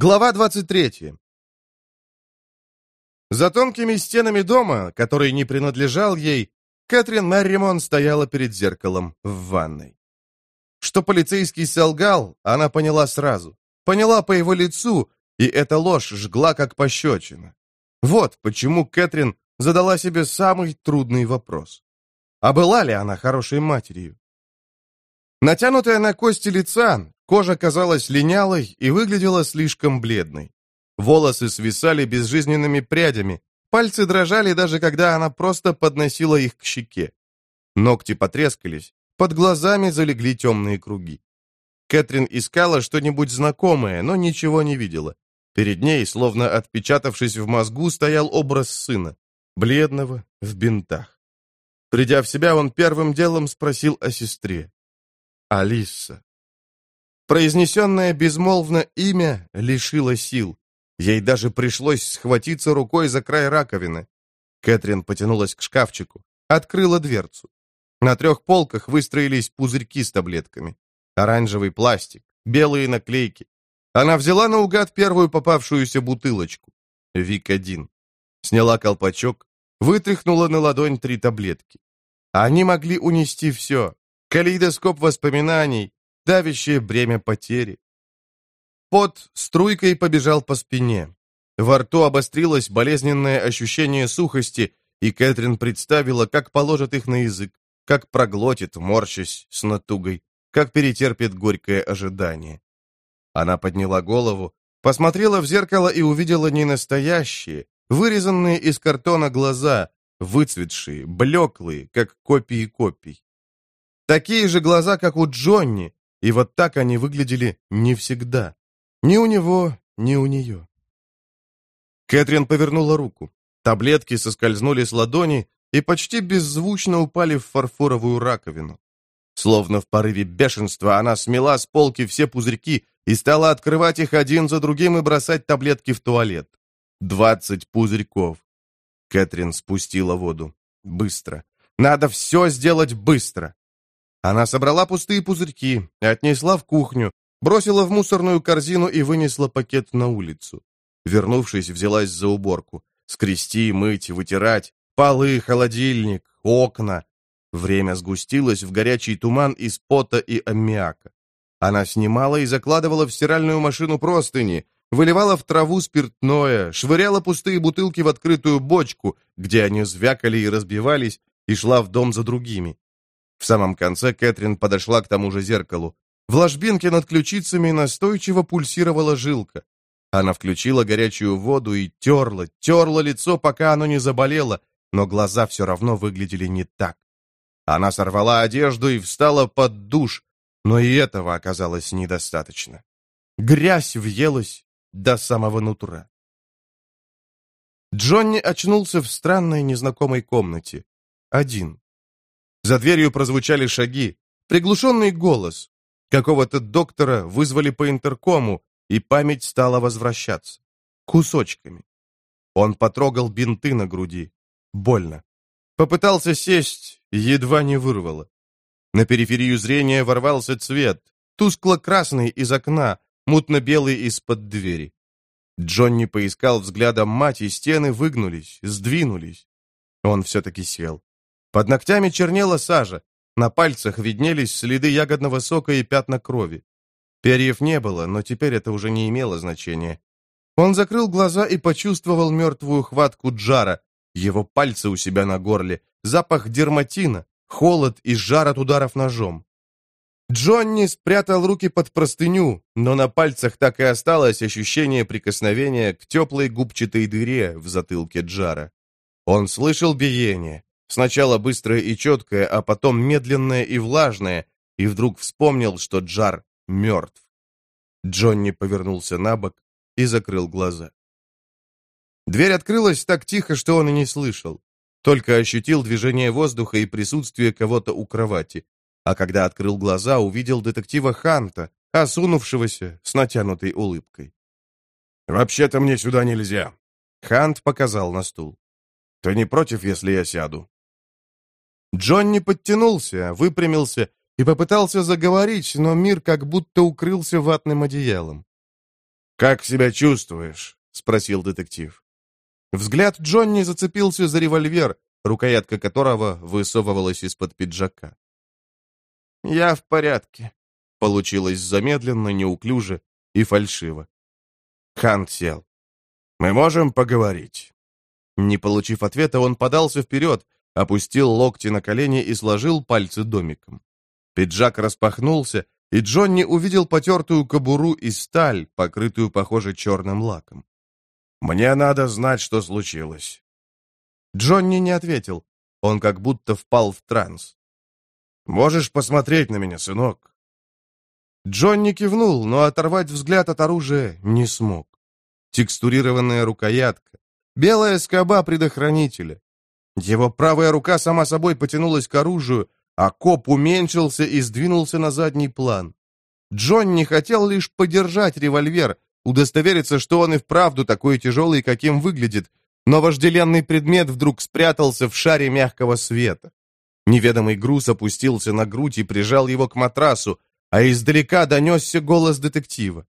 Глава 23. За тонкими стенами дома, который не принадлежал ей, Кэтрин Мерримон стояла перед зеркалом в ванной. Что полицейский солгал, она поняла сразу. Поняла по его лицу, и эта ложь жгла как пощечина. Вот почему Кэтрин задала себе самый трудный вопрос. А была ли она хорошей матерью? Натянутая на кости лица, Кожа казалась линялой и выглядела слишком бледной. Волосы свисали безжизненными прядями, пальцы дрожали даже когда она просто подносила их к щеке. Ногти потрескались, под глазами залегли темные круги. Кэтрин искала что-нибудь знакомое, но ничего не видела. Перед ней, словно отпечатавшись в мозгу, стоял образ сына, бледного, в бинтах. Придя в себя, он первым делом спросил о сестре. «Алиса, Произнесенное безмолвно имя лишило сил. Ей даже пришлось схватиться рукой за край раковины. Кэтрин потянулась к шкафчику, открыла дверцу. На трех полках выстроились пузырьки с таблетками. Оранжевый пластик, белые наклейки. Она взяла наугад первую попавшуюся бутылочку. Вик-1. Сняла колпачок, вытряхнула на ладонь три таблетки. Они могли унести все. Калейдоскоп воспоминаний, давящее бремя потери. Пот струйкой побежал по спине. Во рту обострилось болезненное ощущение сухости, и Кэтрин представила, как положит их на язык, как проглотит, морщась с натугой, как перетерпит горькое ожидание. Она подняла голову, посмотрела в зеркало и увидела не настоящие, вырезанные из картона глаза, выцветшие, блеклые, как копии копий. Такие же глаза, как у Джонни, и вот так они выглядели не всегда. Ни у него, ни у нее. Кэтрин повернула руку. Таблетки соскользнули с ладони и почти беззвучно упали в фарфоровую раковину. Словно в порыве бешенства она смела с полки все пузырьки и стала открывать их один за другим и бросать таблетки в туалет. Двадцать пузырьков. Кэтрин спустила воду. Быстро. Надо все сделать быстро. Она собрала пустые пузырьки, отнесла в кухню, бросила в мусорную корзину и вынесла пакет на улицу. Вернувшись, взялась за уборку. Скрести, мыть, вытирать. Полы, холодильник, окна. Время сгустилось в горячий туман из пота и аммиака. Она снимала и закладывала в стиральную машину простыни, выливала в траву спиртное, швыряла пустые бутылки в открытую бочку, где они звякали и разбивались, и шла в дом за другими. В самом конце Кэтрин подошла к тому же зеркалу. В ложбинке над ключицами настойчиво пульсировала жилка. Она включила горячую воду и терла, терла лицо, пока оно не заболело, но глаза все равно выглядели не так. Она сорвала одежду и встала под душ, но и этого оказалось недостаточно. Грязь въелась до самого нутра. Джонни очнулся в странной незнакомой комнате. Один. За дверью прозвучали шаги, приглушенный голос. Какого-то доктора вызвали по интеркому, и память стала возвращаться. Кусочками. Он потрогал бинты на груди. Больно. Попытался сесть, едва не вырвало. На периферию зрения ворвался цвет, тускло-красный из окна, мутно-белый из-под двери. Джонни поискал взглядом мать, и стены выгнулись, сдвинулись. Он все-таки сел. Под ногтями чернела сажа, на пальцах виднелись следы ягодного сока и пятна крови. Перьев не было, но теперь это уже не имело значения. Он закрыл глаза и почувствовал мертвую хватку Джара, его пальцы у себя на горле, запах дерматина, холод и жар от ударов ножом. Джонни спрятал руки под простыню, но на пальцах так и осталось ощущение прикосновения к теплой губчатой дыре в затылке Джара. Он слышал биение, Сначала быстрое и четкое, а потом медленное и влажное, и вдруг вспомнил, что Джар мертв. Джонни повернулся на бок и закрыл глаза. Дверь открылась так тихо, что он и не слышал. Только ощутил движение воздуха и присутствие кого-то у кровати. А когда открыл глаза, увидел детектива Ханта, осунувшегося с натянутой улыбкой. «Вообще-то мне сюда нельзя», — Хант показал на стул. «Ты не против, если я сяду?» Джонни подтянулся, выпрямился и попытался заговорить, но мир как будто укрылся ватным одеялом. «Как себя чувствуешь?» — спросил детектив. Взгляд Джонни зацепился за револьвер, рукоятка которого высовывалась из-под пиджака. «Я в порядке», — получилось замедленно, неуклюже и фальшиво. Хант сел. «Мы можем поговорить?» Не получив ответа, он подался вперед, опустил локти на колени и сложил пальцы домиком. Пиджак распахнулся, и Джонни увидел потертую кобуру и сталь, покрытую, похоже, черным лаком. «Мне надо знать, что случилось». Джонни не ответил. Он как будто впал в транс. «Можешь посмотреть на меня, сынок?» Джонни кивнул, но оторвать взгляд от оружия не смог. Текстурированная рукоятка, белая скоба предохранителя. Его правая рука сама собой потянулась к оружию, а коп уменьшился и сдвинулся на задний план. Джонни хотел лишь подержать револьвер, удостовериться, что он и вправду такой тяжелый, каким выглядит, но вожделенный предмет вдруг спрятался в шаре мягкого света. Неведомый груз опустился на грудь и прижал его к матрасу, а издалека донесся голос детектива.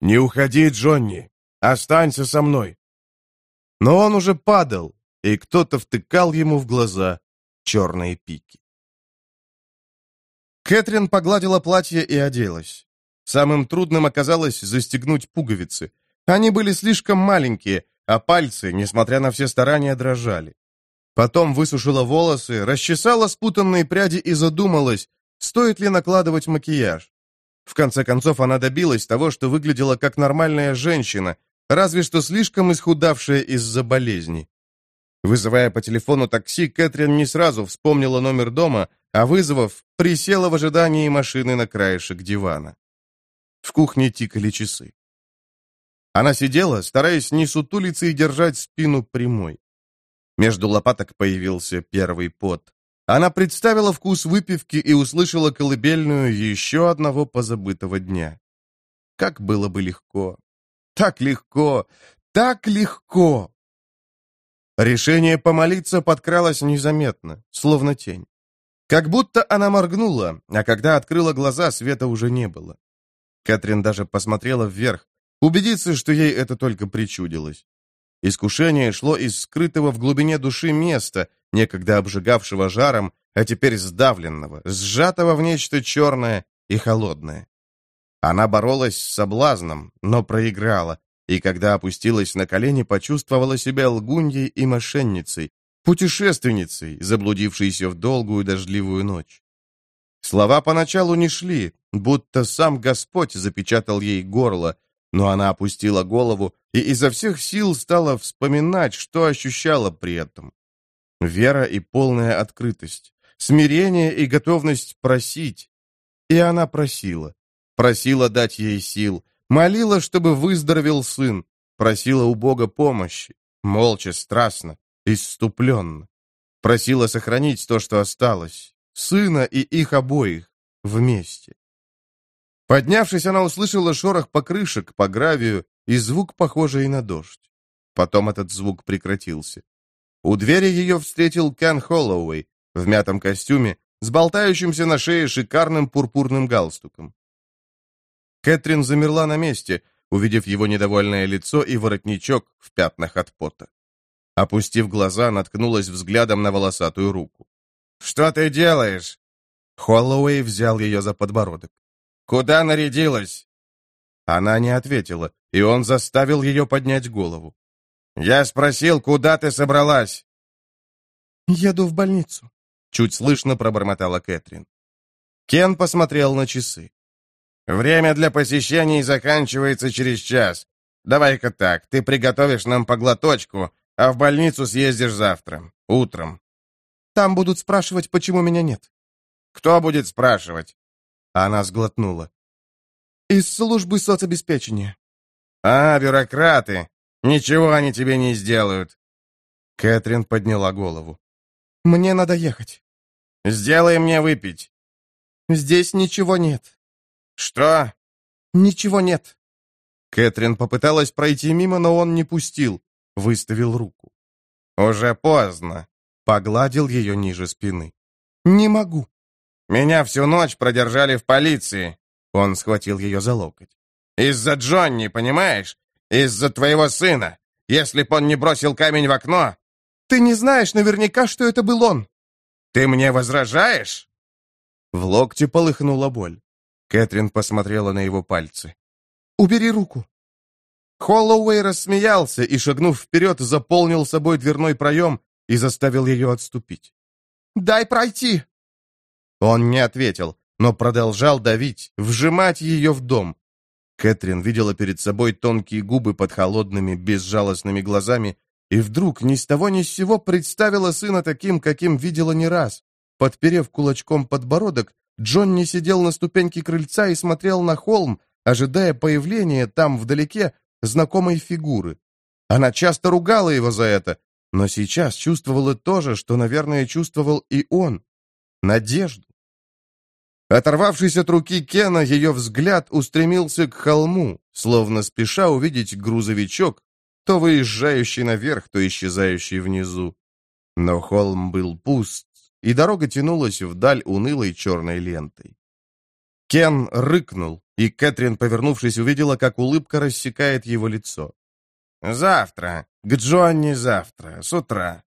«Не уходи, Джонни! Останься со мной!» Но он уже падал, и кто-то втыкал ему в глаза черные пики. Кэтрин погладила платье и оделась. Самым трудным оказалось застегнуть пуговицы. Они были слишком маленькие, а пальцы, несмотря на все старания, дрожали. Потом высушила волосы, расчесала спутанные пряди и задумалась, стоит ли накладывать макияж. В конце концов, она добилась того, что выглядела как нормальная женщина, разве что слишком исхудавшая из-за болезни. Вызывая по телефону такси, Кэтрин не сразу вспомнила номер дома, а вызвав, присела в ожидании машины на краешек дивана. В кухне тикали часы. Она сидела, стараясь не сутулиться и держать спину прямой. Между лопаток появился первый пот. Она представила вкус выпивки и услышала колыбельную еще одного позабытого дня. Как было бы легко. Так легко. Так легко. Решение помолиться подкралось незаметно, словно тень. Как будто она моргнула, а когда открыла глаза, света уже не было. Кэтрин даже посмотрела вверх, убедиться, что ей это только причудилось. Искушение шло из скрытого в глубине души места, некогда обжигавшего жаром, а теперь сдавленного, сжатого в нечто черное и холодное. Она боролась с соблазном, но проиграла, и когда опустилась на колени, почувствовала себя лгуньей и мошенницей, путешественницей, заблудившейся в долгую дождливую ночь. Слова поначалу не шли, будто сам Господь запечатал ей горло, но она опустила голову и изо всех сил стала вспоминать, что ощущала при этом. Вера и полная открытость, смирение и готовность просить. И она просила. Просила дать ей сил, молила, чтобы выздоровел сын, просила у Бога помощи, молча, страстно, иступленно. Просила сохранить то, что осталось, сына и их обоих вместе. Поднявшись, она услышала шорох покрышек по гравию и звук, похожий на дождь. Потом этот звук прекратился. У двери ее встретил Кен Холлоуэй в мятом костюме с болтающимся на шее шикарным пурпурным галстуком. Кэтрин замерла на месте, увидев его недовольное лицо и воротничок в пятнах от пота. Опустив глаза, наткнулась взглядом на волосатую руку. «Что ты делаешь?» Холлоуэй взял ее за подбородок. «Куда нарядилась?» Она не ответила, и он заставил ее поднять голову. «Я спросил, куда ты собралась?» «Еду в больницу», — чуть слышно пробормотала Кэтрин. Кен посмотрел на часы. «Время для посещений заканчивается через час. Давай-ка так, ты приготовишь нам поглоточку, а в больницу съездишь завтра, утром. Там будут спрашивать, почему меня нет. Кто будет спрашивать? Она сглотнула. Из службы соцобеспечения. А, бюрократы. Ничего они тебе не сделают. Кэтрин подняла голову. Мне надо ехать. Сделай мне выпить. Здесь ничего нет. Что? Ничего нет. Кэтрин попыталась пройти мимо, но он не пустил выставил руку. «Уже поздно», — погладил ее ниже спины. «Не могу». «Меня всю ночь продержали в полиции», — он схватил ее за локоть. Из-за Джонни, понимаешь? Из-за твоего сына. Если б он не бросил камень в окно...» «Ты не знаешь наверняка, что это был он». «Ты мне возражаешь?» В локте полыхнула боль. Кэтрин посмотрела на его пальцы. «Убери руку». Холлоуэй рассмеялся и, шагнув вперед, заполнил собой дверной проем и заставил ее отступить. «Дай пройти!» Он не ответил, но продолжал давить, вжимать ее в дом. Кэтрин видела перед собой тонкие губы под холодными, безжалостными глазами и вдруг ни с того ни с сего представила сына таким, каким видела не раз. Подперев кулачком подбородок, Джонни сидел на ступеньке крыльца и смотрел на холм, ожидая появления там вдалеке знакомой фигуры. Она часто ругала его за это, но сейчас чувствовала то же, что, наверное, чувствовал и он — надежду. Оторвавшись от руки Кена, ее взгляд устремился к холму, словно спеша увидеть грузовичок, то выезжающий наверх, то исчезающий внизу. Но холм был пуст, и дорога тянулась вдаль унылой черной лентой. Кен рыкнул, и Кэтрин, повернувшись, увидела, как улыбка рассекает его лицо. «Завтра. К Джонни завтра. С утра».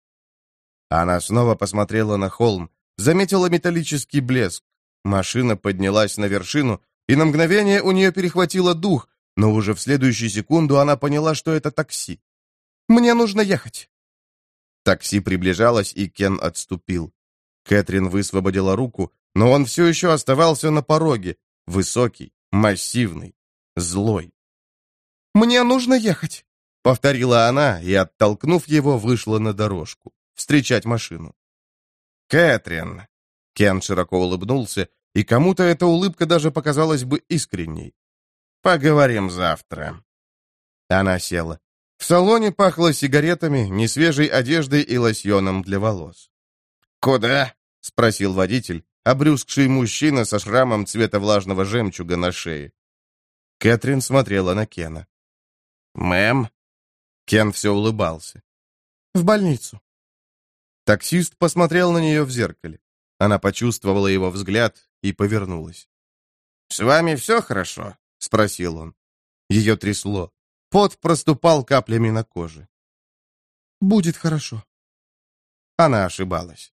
Она снова посмотрела на холм, заметила металлический блеск. Машина поднялась на вершину, и на мгновение у нее перехватило дух, но уже в следующую секунду она поняла, что это такси. «Мне нужно ехать». Такси приближалось, и Кен отступил. Кэтрин высвободила руку, но он все еще оставался на пороге, высокий, массивный, злой. «Мне нужно ехать», — повторила она и, оттолкнув его, вышла на дорожку, встречать машину. «Кэтрин!» Кен широко улыбнулся, и кому-то эта улыбка даже показалась бы искренней. Поговорим завтра». Она села. В салоне пахло сигаретами, несвежей одеждой и лосьоном для волос. «Куда?» — спросил водитель, обрюзгший мужчина со шрамом цвета влажного жемчуга на шее. Кэтрин смотрела на Кена. «Мэм?» Кен все улыбался. «В больницу». Таксист посмотрел на нее в зеркале. Она почувствовала его взгляд и повернулась. «С вами все хорошо?» — спросил он. Ее трясло. Пот проступал каплями на коже. «Будет хорошо». Она ошибалась.